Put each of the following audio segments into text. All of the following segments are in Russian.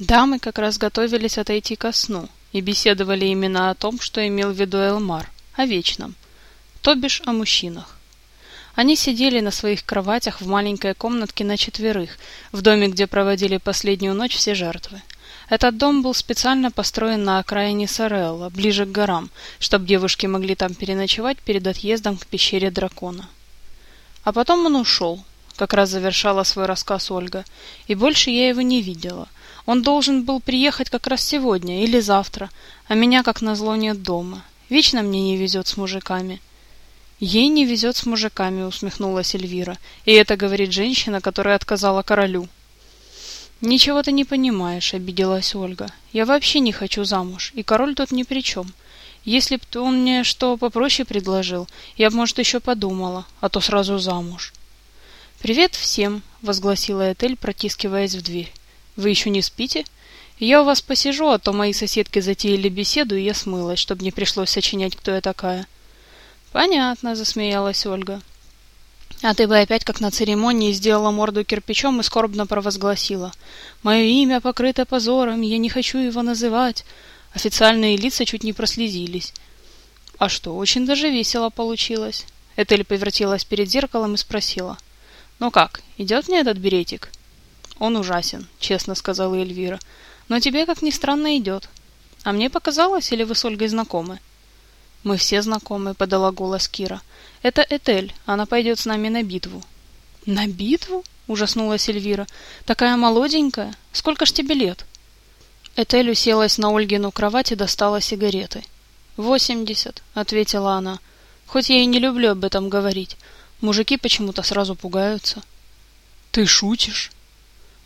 Дамы как раз готовились отойти ко сну и беседовали именно о том, что имел в виду Элмар, о вечном, то бишь о мужчинах. Они сидели на своих кроватях в маленькой комнатке на четверых, в доме, где проводили последнюю ночь все жертвы. Этот дом был специально построен на окраине Сорелла, ближе к горам, чтобы девушки могли там переночевать перед отъездом к пещере дракона. А потом он ушел, как раз завершала свой рассказ Ольга, и больше я его не видела. Он должен был приехать как раз сегодня или завтра, а меня, как назло, нет дома. Вечно мне не везет с мужиками. Ей не везет с мужиками, усмехнулась Эльвира. И это говорит женщина, которая отказала королю. Ничего ты не понимаешь, обиделась Ольга. Я вообще не хочу замуж, и король тут ни при чем. Если б он мне что попроще предложил, я бы, может, еще подумала, а то сразу замуж. «Привет всем!» — возгласила Этель, протискиваясь в дверь. «Вы еще не спите? Я у вас посижу, а то мои соседки затеяли беседу, и я смылась, чтобы не пришлось сочинять, кто я такая». «Понятно», — засмеялась Ольга. «А ты бы опять, как на церемонии, сделала морду кирпичом и скорбно провозгласила. Мое имя покрыто позором, я не хочу его называть». Официальные лица чуть не прослезились. «А что, очень даже весело получилось». Этель повертелась перед зеркалом и спросила. «Ну как, идет мне этот беретик?» «Он ужасен», — честно сказала Эльвира. «Но тебе, как ни странно, идет. А мне показалось, или вы с Ольгой знакомы?» «Мы все знакомы», — подала голос Кира. «Это Этель, она пойдет с нами на битву». «На битву?» — ужаснулась Эльвира. «Такая молоденькая. Сколько ж тебе лет?» Этель уселась на Ольгину кровать и достала сигареты. «Восемьдесят», — ответила она. «Хоть я и не люблю об этом говорить. Мужики почему-то сразу пугаются. Ты шутишь?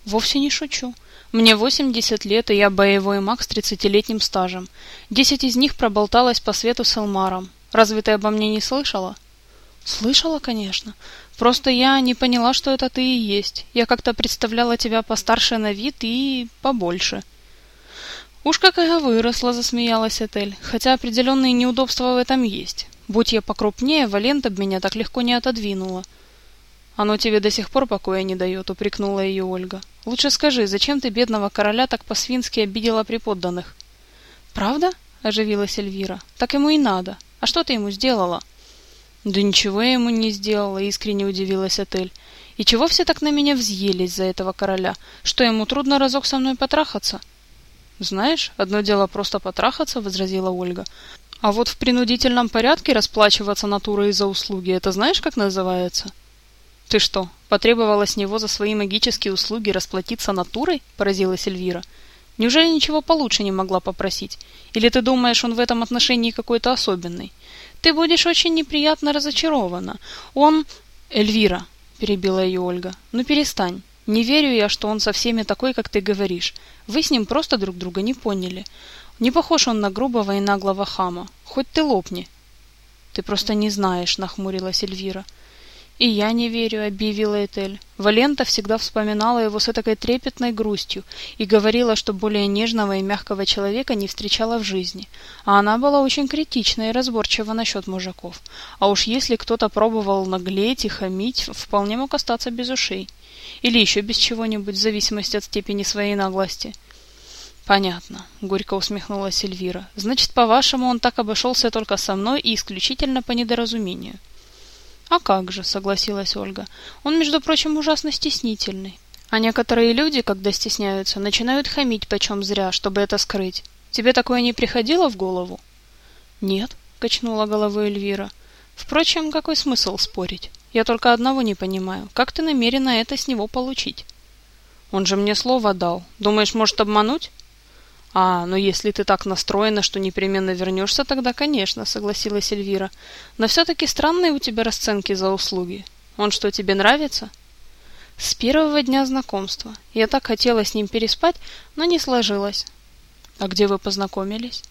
Вовсе не шучу. Мне 80 лет, и я боевой маг с тридцатилетним стажем. Десять из них проболталась по свету с Элмаром. Разве ты обо мне не слышала? Слышала, конечно. Просто я не поняла, что это ты и есть. Я как-то представляла тебя постарше на вид и побольше. Уж какая выросла, засмеялась Этель, хотя определенные неудобства в этом есть. Будь я покрупнее, Валента б меня так легко не отодвинула. Оно тебе до сих пор покоя не дает, упрекнула ее Ольга. Лучше скажи, зачем ты бедного короля так по-свински обидела приподданных? Правда? оживилась Эльвира. Так ему и надо. А что ты ему сделала? Да ничего я ему не сделала, искренне удивилась Отель. И чего все так на меня взъелись за этого короля? Что ему трудно разок со мной потрахаться? Знаешь, одно дело просто потрахаться, возразила Ольга, а вот в принудительном порядке расплачиваться натурой за услуги, это знаешь, как называется? Ты что, потребовала с него за свои магические услуги расплатиться натурой? Поразилась Эльвира. Неужели ничего получше не могла попросить? Или ты думаешь, он в этом отношении какой-то особенный? Ты будешь очень неприятно разочарована. Он... Эльвира, перебила ее Ольга. Ну перестань. Не верю я, что он со всеми такой, как ты говоришь. Вы с ним просто друг друга не поняли. Не похож он на грубого и наглого хама. Хоть ты лопни. Ты просто не знаешь, нахмурилась Эльвира. И я не верю, объявила Этель. Валента всегда вспоминала его с такой трепетной грустью и говорила, что более нежного и мягкого человека не встречала в жизни. А она была очень критична и разборчива насчет мужиков. А уж если кто-то пробовал наглеть и хамить, вполне мог остаться без ушей. Или еще без чего-нибудь, в зависимости от степени своей наглости. Понятно, горько усмехнулась Эльвира. Значит, по-вашему, он так обошелся только со мной и исключительно по недоразумению. А как же, согласилась Ольга. Он, между прочим, ужасно стеснительный. А некоторые люди, когда стесняются, начинают хамить почем зря, чтобы это скрыть. Тебе такое не приходило в голову? Нет, качнула головой Эльвира. Впрочем, какой смысл спорить? Я только одного не понимаю. Как ты намерена это с него получить? Он же мне слово дал. Думаешь, может обмануть? «А, но если ты так настроена, что непременно вернешься, тогда, конечно», — согласилась Эльвира. «Но все-таки странные у тебя расценки за услуги. Он что, тебе нравится?» «С первого дня знакомства. Я так хотела с ним переспать, но не сложилось». «А где вы познакомились?»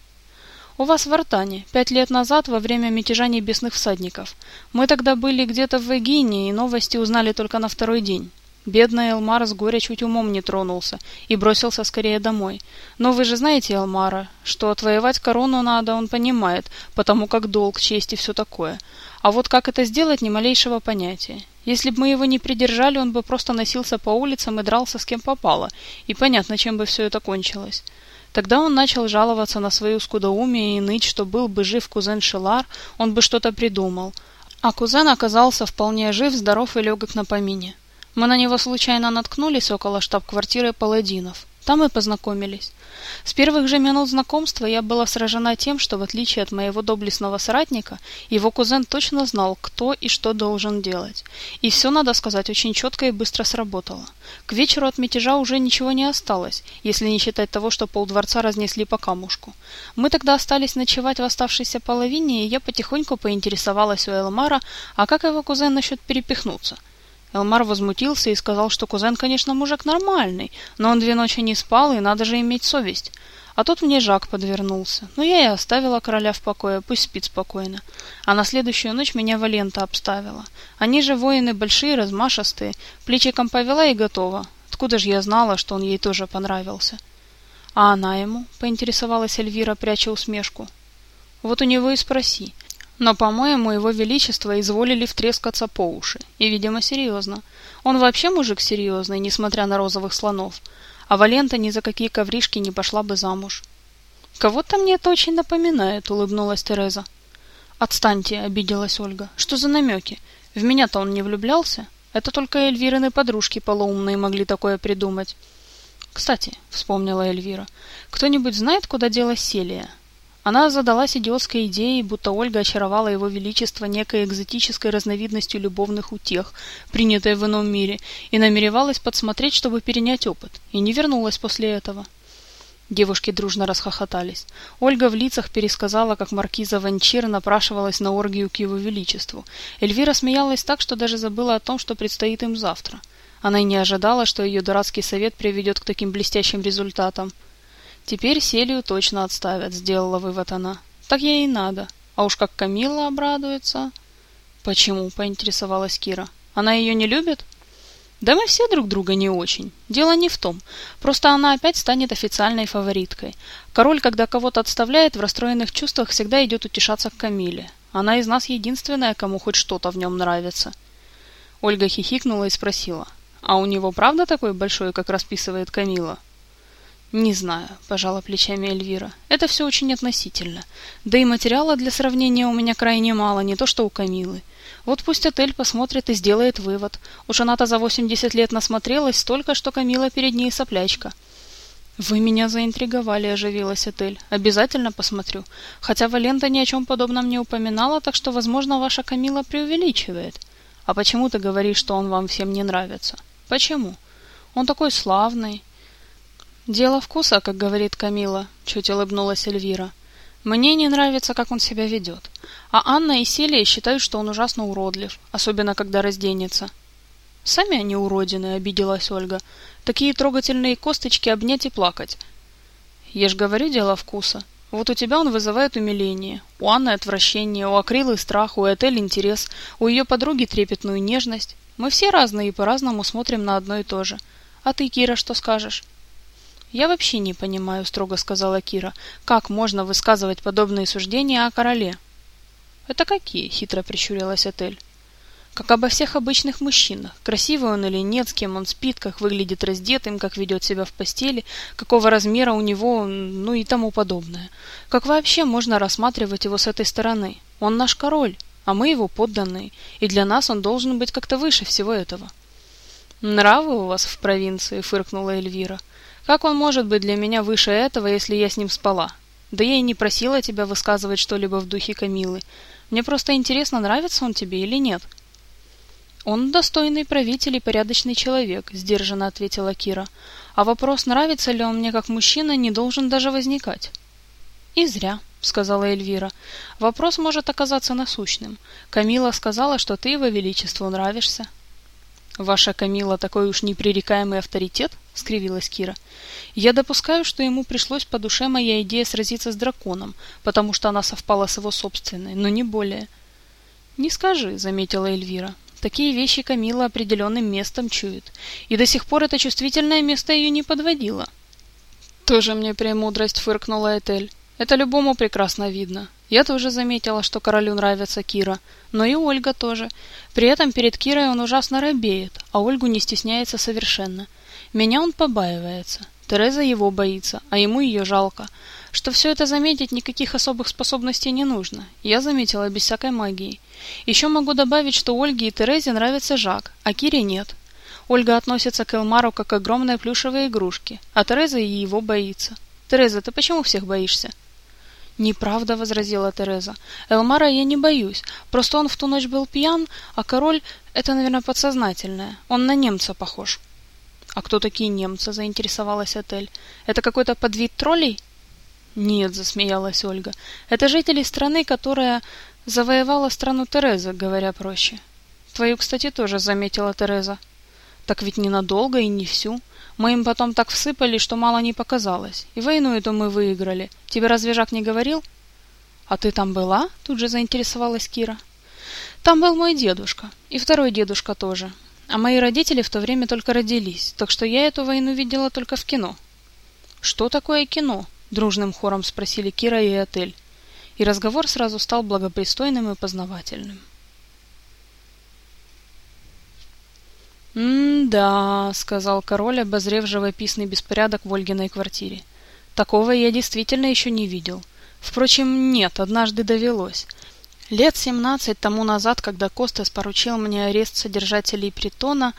«У вас в Артане, пять лет назад, во время мятежа небесных всадников. Мы тогда были где-то в Эгине, и новости узнали только на второй день». Бедный Элмар с горя чуть умом не тронулся и бросился скорее домой. Но вы же знаете Элмара, что отвоевать корону надо, он понимает, потому как долг, честь и все такое. А вот как это сделать, ни малейшего понятия. Если бы мы его не придержали, он бы просто носился по улицам и дрался с кем попало, и понятно, чем бы все это кончилось. Тогда он начал жаловаться на свою скудоумие и ныть, что был бы жив кузен Шелар, он бы что-то придумал. А кузен оказался вполне жив, здоров и легок на помине. Мы на него случайно наткнулись около штаб-квартиры паладинов. Там и познакомились. С первых же минут знакомства я была сражена тем, что в отличие от моего доблестного соратника, его кузен точно знал, кто и что должен делать. И все, надо сказать, очень четко и быстро сработало. К вечеру от мятежа уже ничего не осталось, если не считать того, что полдворца разнесли по камушку. Мы тогда остались ночевать в оставшейся половине, и я потихоньку поинтересовалась у Элмара, а как его кузен насчет перепихнуться – Элмар возмутился и сказал, что кузен, конечно, мужик нормальный, но он две ночи не спал, и надо же иметь совесть. А тут мне Жак подвернулся. Но я и оставила короля в покое, пусть спит спокойно. А на следующую ночь меня Валента обставила. Они же воины большие, размашистые, плечиком повела и готова. Откуда же я знала, что он ей тоже понравился? А она ему, поинтересовалась Эльвира, пряча усмешку. Вот у него и спроси. Но, по-моему, его величество изволили втрескаться по уши. И, видимо, серьезно. Он вообще мужик серьезный, несмотря на розовых слонов. А Валента ни за какие ковришки не пошла бы замуж. «Кого-то мне это очень напоминает», — улыбнулась Тереза. «Отстаньте», — обиделась Ольга. «Что за намеки? В меня-то он не влюблялся? Это только Эльвирины подружки полоумные могли такое придумать». «Кстати», — вспомнила Эльвира, — «кто-нибудь знает, куда делась Селия? Она задалась идиотской идеей, будто Ольга очаровала его величество некой экзотической разновидностью любовных утех, принятой в ином мире, и намеревалась подсмотреть, чтобы перенять опыт, и не вернулась после этого. Девушки дружно расхохотались. Ольга в лицах пересказала, как маркиза Ванчир напрашивалась на оргию к его величеству. Эльвира смеялась так, что даже забыла о том, что предстоит им завтра. Она и не ожидала, что ее дурацкий совет приведет к таким блестящим результатам. Теперь Селию точно отставят, сделала вывод она. Так ей и надо. А уж как Камила обрадуется. Почему? поинтересовалась Кира. Она ее не любит? Да мы все друг друга не очень. Дело не в том. Просто она опять станет официальной фавориткой. Король, когда кого-то отставляет, в расстроенных чувствах всегда идет утешаться к Камиле. Она из нас единственная, кому хоть что-то в нем нравится. Ольга хихикнула и спросила. А у него правда такой большой, как расписывает Камила? «Не знаю», – пожала плечами Эльвира. «Это все очень относительно. Да и материала для сравнения у меня крайне мало, не то что у Камилы. Вот пусть отель посмотрит и сделает вывод. Уж она-то за 80 лет насмотрелась столько, что Камила перед ней соплячка». «Вы меня заинтриговали», – оживилась отель. «Обязательно посмотрю. Хотя Валента ни о чем подобном не упоминала, так что, возможно, ваша Камила преувеличивает. А почему ты говоришь, что он вам всем не нравится? Почему? Он такой славный, «Дело вкуса, как говорит Камила», — чуть улыбнулась Эльвира. «Мне не нравится, как он себя ведет. А Анна и Селия считают, что он ужасно уродлив, особенно когда разденется». «Сами они уродины», — обиделась Ольга. «Такие трогательные косточки обнять и плакать». «Я ж говорю, дело вкуса. Вот у тебя он вызывает умиление, у Анны отвращение, у Акрилы страх, у Этель интерес, у ее подруги трепетную нежность. Мы все разные и по-разному смотрим на одно и то же. А ты, Кира, что скажешь?» «Я вообще не понимаю», — строго сказала Кира, — «как можно высказывать подобные суждения о короле?» «Это какие?» — хитро прищурилась Отель. «Как обо всех обычных мужчинах. Красивый он или нет, с кем он спит, как выглядит раздетым, как ведет себя в постели, какого размера у него, ну и тому подобное. Как вообще можно рассматривать его с этой стороны? Он наш король, а мы его подданные, и для нас он должен быть как-то выше всего этого». «Нравы у вас в провинции», — фыркнула Эльвира. Как он может быть для меня выше этого, если я с ним спала? Да я и не просила тебя высказывать что-либо в духе Камилы. Мне просто интересно, нравится он тебе или нет. Он достойный правитель и порядочный человек, сдержанно ответила Кира. А вопрос, нравится ли он мне как мужчина, не должен даже возникать. И зря, сказала Эльвира. Вопрос может оказаться насущным. Камила сказала, что ты его величеству нравишься. «Ваша Камила такой уж непререкаемый авторитет?» — скривилась Кира. «Я допускаю, что ему пришлось по душе моя идея сразиться с драконом, потому что она совпала с его собственной, но не более». «Не скажи», — заметила Эльвира. «Такие вещи Камила определенным местом чует, и до сих пор это чувствительное место ее не подводило». «Тоже мне премудрость», — фыркнула Этель. «Это любому прекрасно видно. Я тоже заметила, что королю нравится Кира, но и Ольга тоже. При этом перед Кирой он ужасно робеет, а Ольгу не стесняется совершенно. Меня он побаивается. Тереза его боится, а ему ее жалко. Что все это заметить, никаких особых способностей не нужно. Я заметила без всякой магии. Еще могу добавить, что Ольге и Терезе нравится Жак, а Кире нет. Ольга относится к Элмару как к огромной плюшевой игрушке, а Тереза и его боится. Тереза, ты почему всех боишься? «Неправда», — возразила Тереза. «Элмара я не боюсь. Просто он в ту ночь был пьян, а король — это, наверное, подсознательное. Он на немца похож». «А кто такие немцы?» — заинтересовалась Отель. «Это какой-то подвид троллей?» «Нет», — засмеялась Ольга. «Это жители страны, которая завоевала страну Тереза, говоря проще». «Твою, кстати, тоже заметила Тереза». «Так ведь ненадолго и не всю. Мы им потом так всыпали, что мало не показалось. И войну эту мы выиграли. Тебе разве Жак не говорил? А ты там была? Тут же заинтересовалась Кира. Там был мой дедушка. И второй дедушка тоже. А мои родители в то время только родились, так что я эту войну видела только в кино. Что такое кино? Дружным хором спросили Кира и Отель. И разговор сразу стал благопристойным и познавательным. «М-да», — сказал король, обозрев живописный беспорядок в Ольгиной квартире. «Такого я действительно еще не видел. Впрочем, нет, однажды довелось. Лет семнадцать тому назад, когда Костас поручил мне арест содержателей притона,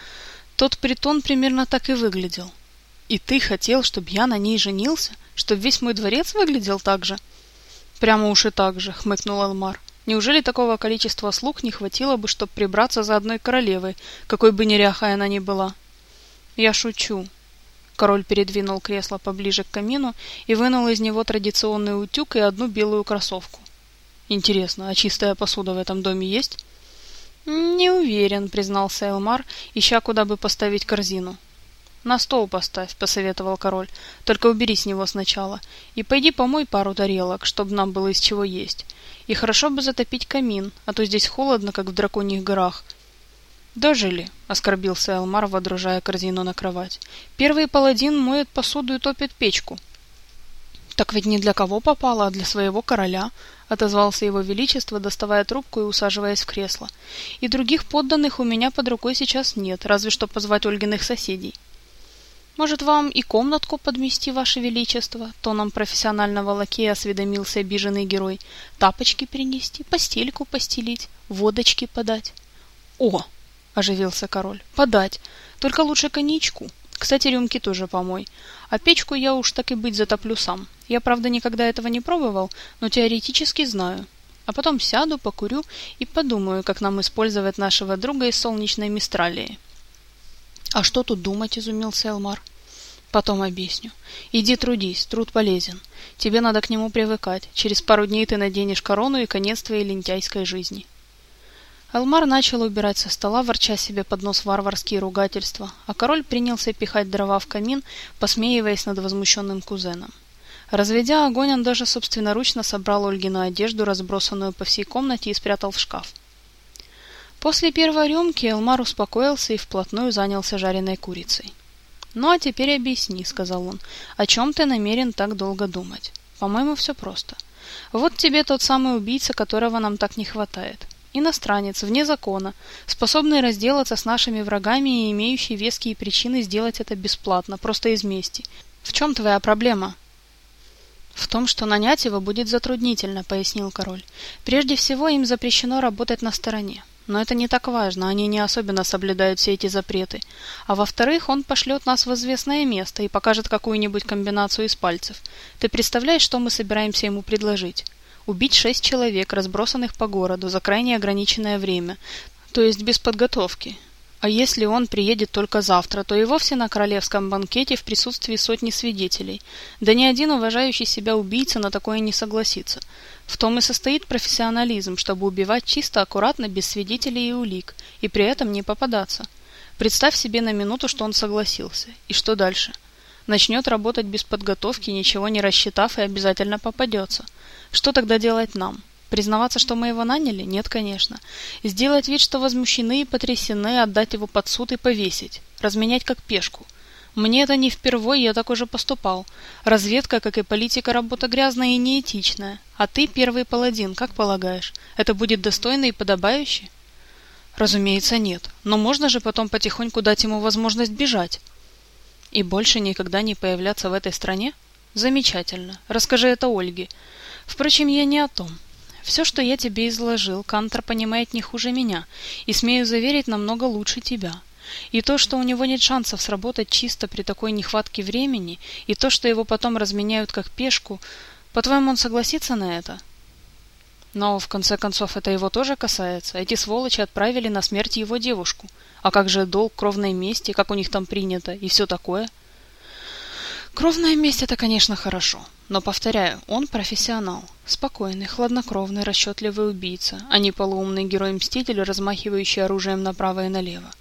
тот притон примерно так и выглядел. И ты хотел, чтобы я на ней женился? Чтобы весь мой дворец выглядел так же?» «Прямо уж и так же», — хмыкнул Элмар. Неужели такого количества слуг не хватило бы, чтобы прибраться за одной королевой, какой бы неряхой она ни была? Я шучу. Король передвинул кресло поближе к камину и вынул из него традиционный утюг и одну белую кроссовку. Интересно, а чистая посуда в этом доме есть? Не уверен, признался Элмар, ища куда бы поставить корзину. На стол поставь, посоветовал король. Только убери с него сначала и пойди помой пару тарелок, чтобы нам было из чего есть. И хорошо бы затопить камин, а то здесь холодно, как в драконьих горах. «Дожили», — оскорбился Элмар, водружая корзину на кровать. «Первый паладин моет посуду и топит печку». «Так ведь не для кого попало, а для своего короля», — отозвался его величество, доставая трубку и усаживаясь в кресло. «И других подданных у меня под рукой сейчас нет, разве что позвать Ольгиных соседей». «Может, вам и комнатку подмести, ваше величество?» Тоном профессионального лакея осведомился обиженный герой. «Тапочки принести, постельку постелить, водочки подать». «О!» — оживился король. «Подать. Только лучше коньячку. Кстати, рюмки тоже помой. А печку я уж так и быть затоплю сам. Я, правда, никогда этого не пробовал, но теоретически знаю. А потом сяду, покурю и подумаю, как нам использовать нашего друга из солнечной Мистралии». «А что тут думать?» — изумился Элмар. Потом объясню. Иди трудись, труд полезен. Тебе надо к нему привыкать. Через пару дней ты наденешь корону и конец твоей лентяйской жизни. Элмар начал убирать со стола, ворча себе под нос варварские ругательства, а король принялся пихать дрова в камин, посмеиваясь над возмущенным кузеном. Разведя огонь, он даже собственноручно собрал Ольгину одежду, разбросанную по всей комнате, и спрятал в шкаф. После первой рюмки Элмар успокоился и вплотную занялся жареной курицей. «Ну а теперь объясни», — сказал он, — «о чем ты намерен так долго думать? По-моему, все просто. Вот тебе тот самый убийца, которого нам так не хватает. Иностранец, вне закона, способный разделаться с нашими врагами и имеющий веские причины сделать это бесплатно, просто из мести. В чем твоя проблема?» «В том, что нанять его будет затруднительно», — пояснил король. «Прежде всего, им запрещено работать на стороне. Но это не так важно, они не особенно соблюдают все эти запреты. А во-вторых, он пошлет нас в известное место и покажет какую-нибудь комбинацию из пальцев. Ты представляешь, что мы собираемся ему предложить? Убить шесть человек, разбросанных по городу за крайне ограниченное время, то есть без подготовки. А если он приедет только завтра, то и вовсе на королевском банкете в присутствии сотни свидетелей. Да ни один уважающий себя убийца на такое не согласится. В том и состоит профессионализм, чтобы убивать чисто, аккуратно, без свидетелей и улик, и при этом не попадаться. Представь себе на минуту, что он согласился. И что дальше? Начнет работать без подготовки, ничего не рассчитав, и обязательно попадется. Что тогда делать нам? Признаваться, что мы его наняли? Нет, конечно. Сделать вид, что возмущены и потрясены, отдать его под суд и повесить. Разменять как пешку. Мне это не впервой, я так уже поступал. Разведка, как и политика, работа грязная и неэтичная. А ты первый паладин, как полагаешь? Это будет достойно и подобающе? Разумеется, нет. Но можно же потом потихоньку дать ему возможность бежать. И больше никогда не появляться в этой стране? Замечательно. Расскажи это Ольге. Впрочем, я не о том. Все, что я тебе изложил, Кантор понимает не хуже меня, и, смею заверить, намного лучше тебя. И то, что у него нет шансов сработать чисто при такой нехватке времени, и то, что его потом разменяют как пешку, по-твоему, он согласится на это? Но, в конце концов, это его тоже касается. Эти сволочи отправили на смерть его девушку. А как же долг, кровной мести, как у них там принято, и все такое? Кровная месть – это, конечно, хорошо. Но, повторяю, он профессионал. Спокойный, хладнокровный, расчетливый убийца, а не полуумный герой-мститель, размахивающий оружием направо и налево.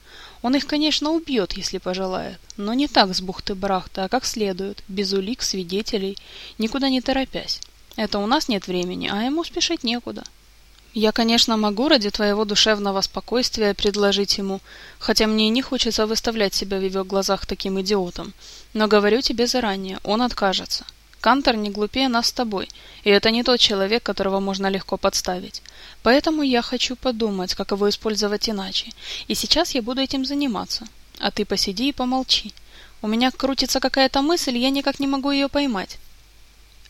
Он их, конечно, убьет, если пожелает, но не так с бухты-барахта, а как следует, без улик, свидетелей, никуда не торопясь. Это у нас нет времени, а ему спешить некуда. Я, конечно, могу ради твоего душевного спокойствия предложить ему, хотя мне и не хочется выставлять себя в его глазах таким идиотом, но говорю тебе заранее, он откажется. Кантор не глупее нас с тобой, и это не тот человек, которого можно легко подставить. Поэтому я хочу подумать, как его использовать иначе, и сейчас я буду этим заниматься. А ты посиди и помолчи. У меня крутится какая-то мысль, я никак не могу ее поймать.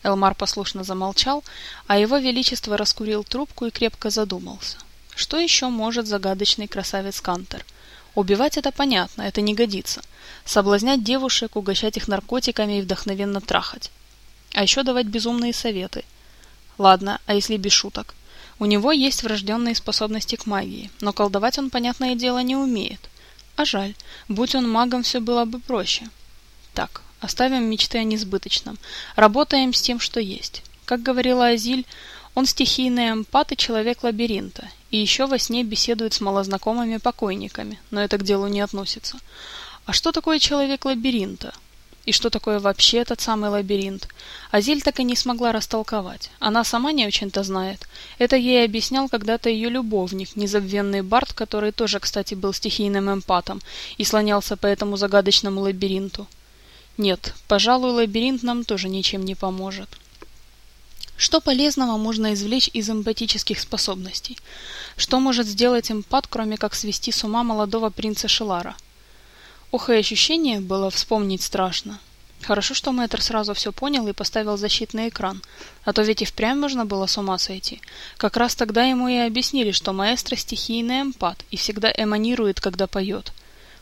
Элмар послушно замолчал, а его величество раскурил трубку и крепко задумался. Что еще может загадочный красавец Кантер? Убивать это понятно, это не годится. Соблазнять девушек, угощать их наркотиками и вдохновенно трахать. А еще давать безумные советы. Ладно, а если без шуток? У него есть врожденные способности к магии, но колдовать он, понятное дело, не умеет. А жаль, будь он магом, все было бы проще. Так, оставим мечты о несбыточном. Работаем с тем, что есть. Как говорила Азиль, он стихийный эмпат и человек лабиринта, и еще во сне беседует с малознакомыми покойниками, но это к делу не относится. А что такое человек лабиринта? И что такое вообще этот самый лабиринт? Азиль так и не смогла растолковать. Она сама не очень-то знает. Это ей объяснял когда-то ее любовник, незабвенный Барт, который тоже, кстати, был стихийным эмпатом и слонялся по этому загадочному лабиринту. Нет, пожалуй, лабиринт нам тоже ничем не поможет. Что полезного можно извлечь из эмпатических способностей? Что может сделать эмпат, кроме как свести с ума молодого принца Шелара? Ох, и ощущение было вспомнить страшно. Хорошо, что мэтр сразу все понял и поставил защитный экран, а то ведь и впрямь можно было с ума сойти. Как раз тогда ему и объяснили, что маэстро стихийный эмпат и всегда эманирует, когда поет.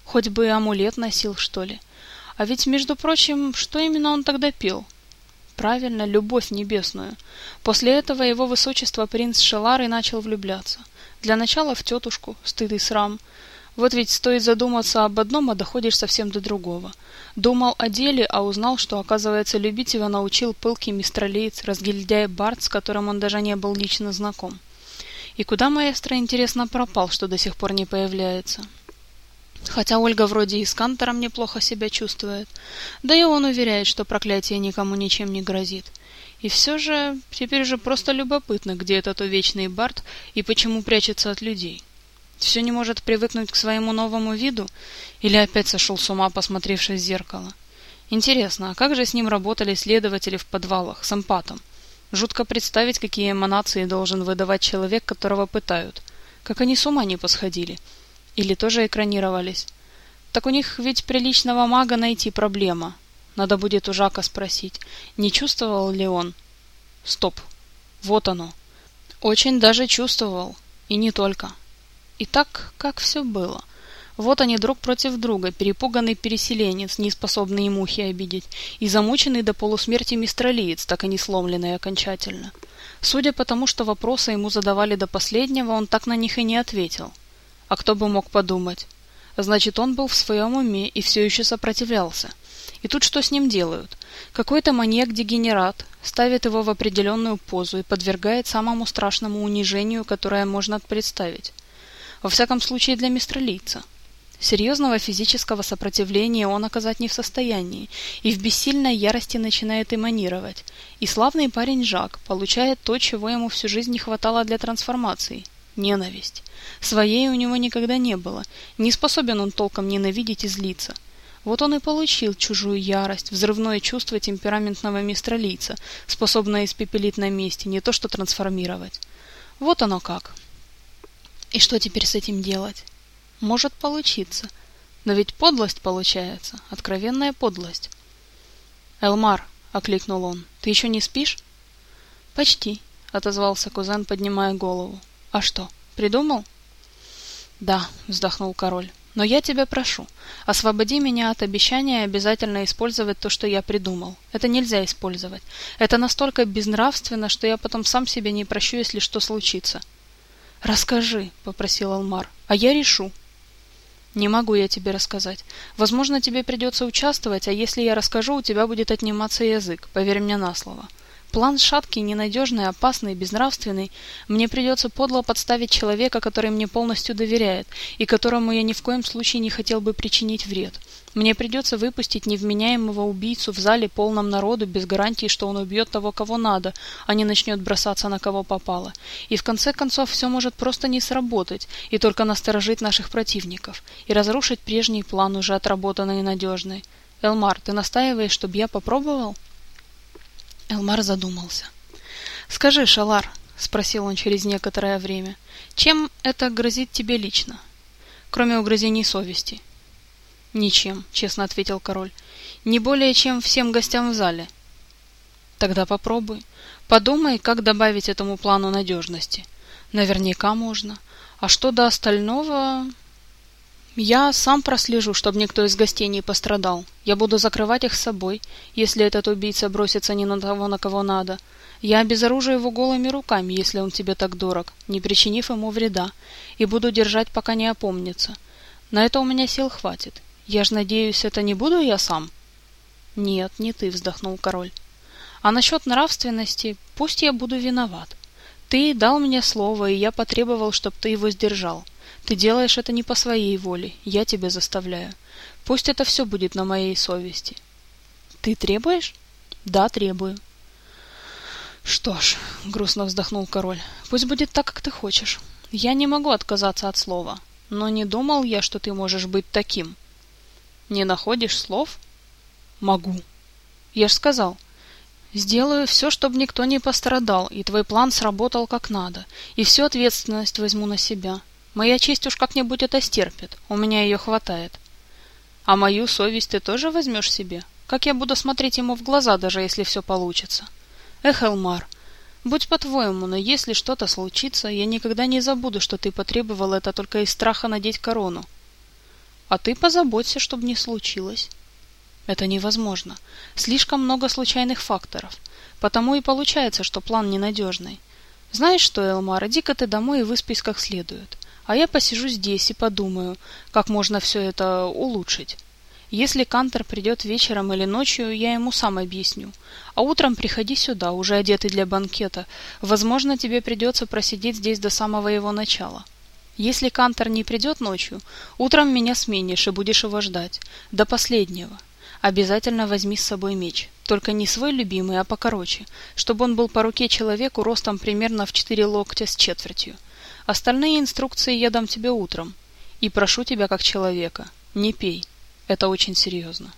Хоть бы и амулет носил, что ли. А ведь, между прочим, что именно он тогда пел? Правильно, любовь небесную. После этого его высочество принц Шелар начал влюбляться. Для начала в тетушку, стыд и срам – вот ведь стоит задуматься об одном, а доходишь совсем до другого. Думал о деле, а узнал, что, оказывается, любить его научил пылкий мистралиец, разгильдяй Барт, с которым он даже не был лично знаком. И куда маэстро, интересно, пропал, что до сих пор не появляется? Хотя Ольга вроде и с Кантором неплохо себя чувствует. Да и он уверяет, что проклятие никому ничем не грозит. И все же, теперь же просто любопытно, где этот увечный Барт и почему прячется от людей. Все не может привыкнуть к своему новому виду? Или опять сошел с ума, посмотревшись в зеркало? Интересно, а как же с ним работали следователи в подвалах, с эмпатом? Жутко представить, какие эманации должен выдавать человек, которого пытают. Как они с ума не посходили. Или тоже экранировались. Так у них ведь приличного мага найти проблема. Надо будет у Жака спросить, не чувствовал ли он? Стоп. Вот оно. Очень даже чувствовал. И не только. И так, как все было. Вот они друг против друга, перепуганный переселенец, не способный мухи обидеть, и замученный до полусмерти мистралиец, так и не сломленный окончательно. Судя по тому, что вопросы ему задавали до последнего, он так на них и не ответил. А кто бы мог подумать? Значит, он был в своем уме и все еще сопротивлялся. И тут что с ним делают? Какой-то маньяк-дегенерат ставит его в определенную позу и подвергает самому страшному унижению, которое можно представить. Во всяком случае для мистралийца. Серьезного физического сопротивления он оказать не в состоянии, и в бессильной ярости начинает эманировать. И славный парень Жак получает то, чего ему всю жизнь не хватало для трансформации – ненависть. Своей у него никогда не было, не способен он толком ненавидеть и злиться. Вот он и получил чужую ярость, взрывное чувство темпераментного мистралийца, способное испепелить на месте, не то что трансформировать. Вот оно как. И что теперь с этим делать? Может получиться. Но ведь подлость получается, откровенная подлость. «Элмар», — окликнул он, — «ты еще не спишь?» «Почти», — отозвался кузен, поднимая голову. «А что, придумал?» «Да», — вздохнул король. «Но я тебя прошу, освободи меня от обещания обязательно использовать то, что я придумал. Это нельзя использовать. Это настолько безнравственно, что я потом сам себе не прощу, если что случится». «Расскажи», — попросил Алмар, — «а я решу». «Не могу я тебе рассказать. Возможно, тебе придется участвовать, а если я расскажу, у тебя будет отниматься язык, поверь мне на слово». План шаткий, ненадежный, опасный, безнравственный. Мне придется подло подставить человека, который мне полностью доверяет, и которому я ни в коем случае не хотел бы причинить вред. Мне придется выпустить невменяемого убийцу в зале полном народу без гарантии, что он убьет того, кого надо, а не начнет бросаться на кого попало. И в конце концов все может просто не сработать, и только насторожить наших противников, и разрушить прежний план, уже отработанный и надежный. Элмар, ты настаиваешь, чтобы я попробовал? Элмар задумался. «Скажи, Шалар», — спросил он через некоторое время, — «чем это грозит тебе лично, кроме угрызений совести?» «Ничем», — честно ответил король. «Не более, чем всем гостям в зале». «Тогда попробуй. Подумай, как добавить этому плану надежности. Наверняка можно. А что до остального...» Я сам прослежу, чтобы никто из гостей не пострадал. Я буду закрывать их собой, если этот убийца бросится не на того, на кого надо. Я обезоружу его голыми руками, если он тебе так дорог, не причинив ему вреда, и буду держать, пока не опомнится. На это у меня сил хватит. Я ж надеюсь, это не буду я сам? Нет, не ты, вздохнул король. А насчет нравственности, пусть я буду виноват. Ты дал мне слово, и я потребовал, чтобы ты его сдержал. Ты делаешь это не по своей воле, я тебя заставляю. Пусть это все будет на моей совести. Ты требуешь? Да, требую. Что ж, грустно вздохнул король, пусть будет так, как ты хочешь. Я не могу отказаться от слова, но не думал я, что ты можешь быть таким. Не находишь слов? Могу. Я ж сказал, Сделаю все, чтобы никто не пострадал, и твой план сработал как надо, и всю ответственность возьму на себя. Моя честь уж как-нибудь это стерпит, у меня ее хватает. А мою совесть ты тоже возьмешь себе? Как я буду смотреть ему в глаза, даже если все получится? Эх, Элмар, будь по-твоему, но если что-то случится, я никогда не забуду, что ты потребовал это только из страха надеть корону. А ты позаботься, чтобы не случилось. Это невозможно. Слишком много случайных факторов. Потому и получается, что план ненадежный. Знаешь что, Элмар, иди-ка ты домой и выспись как следует а я посижу здесь и подумаю, как можно все это улучшить. Если Кантер придет вечером или ночью, я ему сам объясню. А утром приходи сюда, уже одетый для банкета. Возможно, тебе придется просидеть здесь до самого его начала. Если Кантер не придет ночью, утром меня сменишь и будешь его ждать. До последнего. Обязательно возьми с собой меч. Только не свой любимый, а покороче, чтобы он был по руке человеку ростом примерно в четыре локтя с четвертью. Остальные инструкции я дам тебе утром. И прошу тебя как человека, не пей. Это очень серьезно.